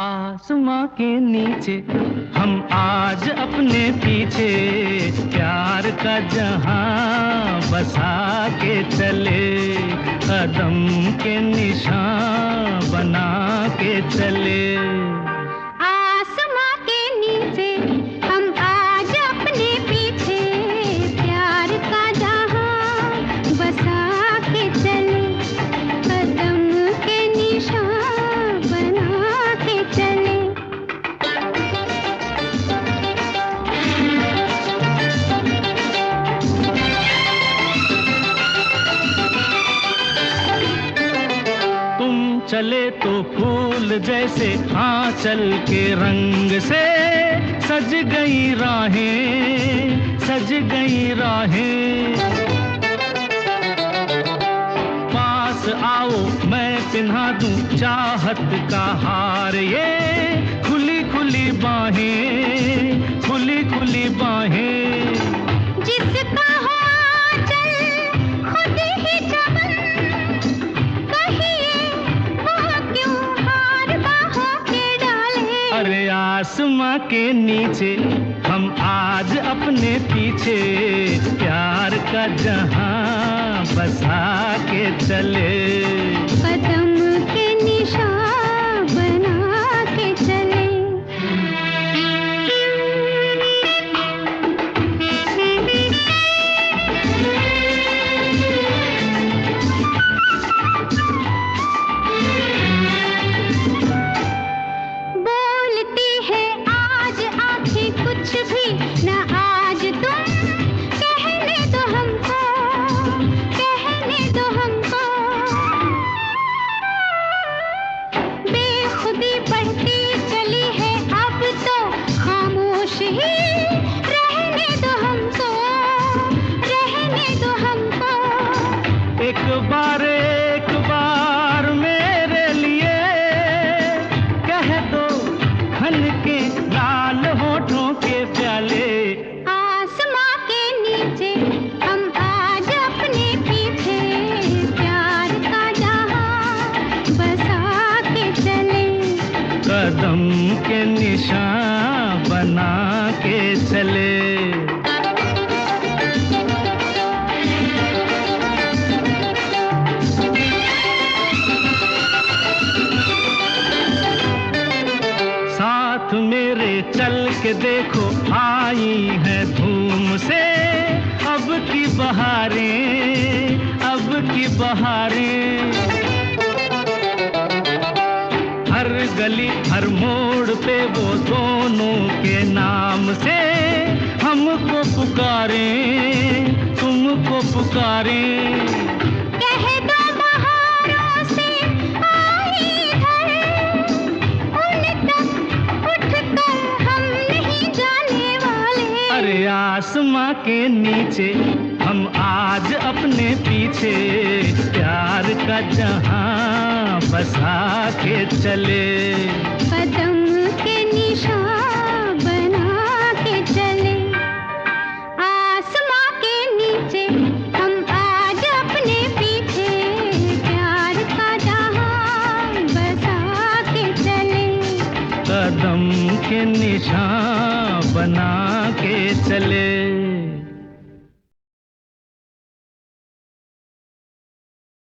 आसमां के नीचे, हम आज अपने पीछे। प्यार का जहाँ बसा के चले, कदम के निशान बना के चले। चले तो फूल जैसे आंचल के रंग से सज गई राहें, सज गई राहें। पास आओ, मैं पिन्हा दूँ चाहत का हार ये खुली खुली बाहें खुली खुली बाहें। आसमां के नीचे हम आज अपने पीछे प्यार का जहाँ बसा के चले। कदम के निशान बना के चले। साथ मेरे चल के देखो, आई है धूम से। अब की बहारें, अब की बहारें। गली हर मोड़ पे वो दोनों के नाम से हमको पुकारे तुमको पुकारे। कह दो बहारों से आई घर उन तक उठकर हम नहीं जाने वाले। अरे आसमां के नीचे हम आज अपने पीछे प्यार का जहाँ बसा के चले। कदम के निशान बना के चले। आसमां के नीचे हम आज अपने पीछे प्यार का जहाँ बसा के चले। कदम के निशान बना के चले।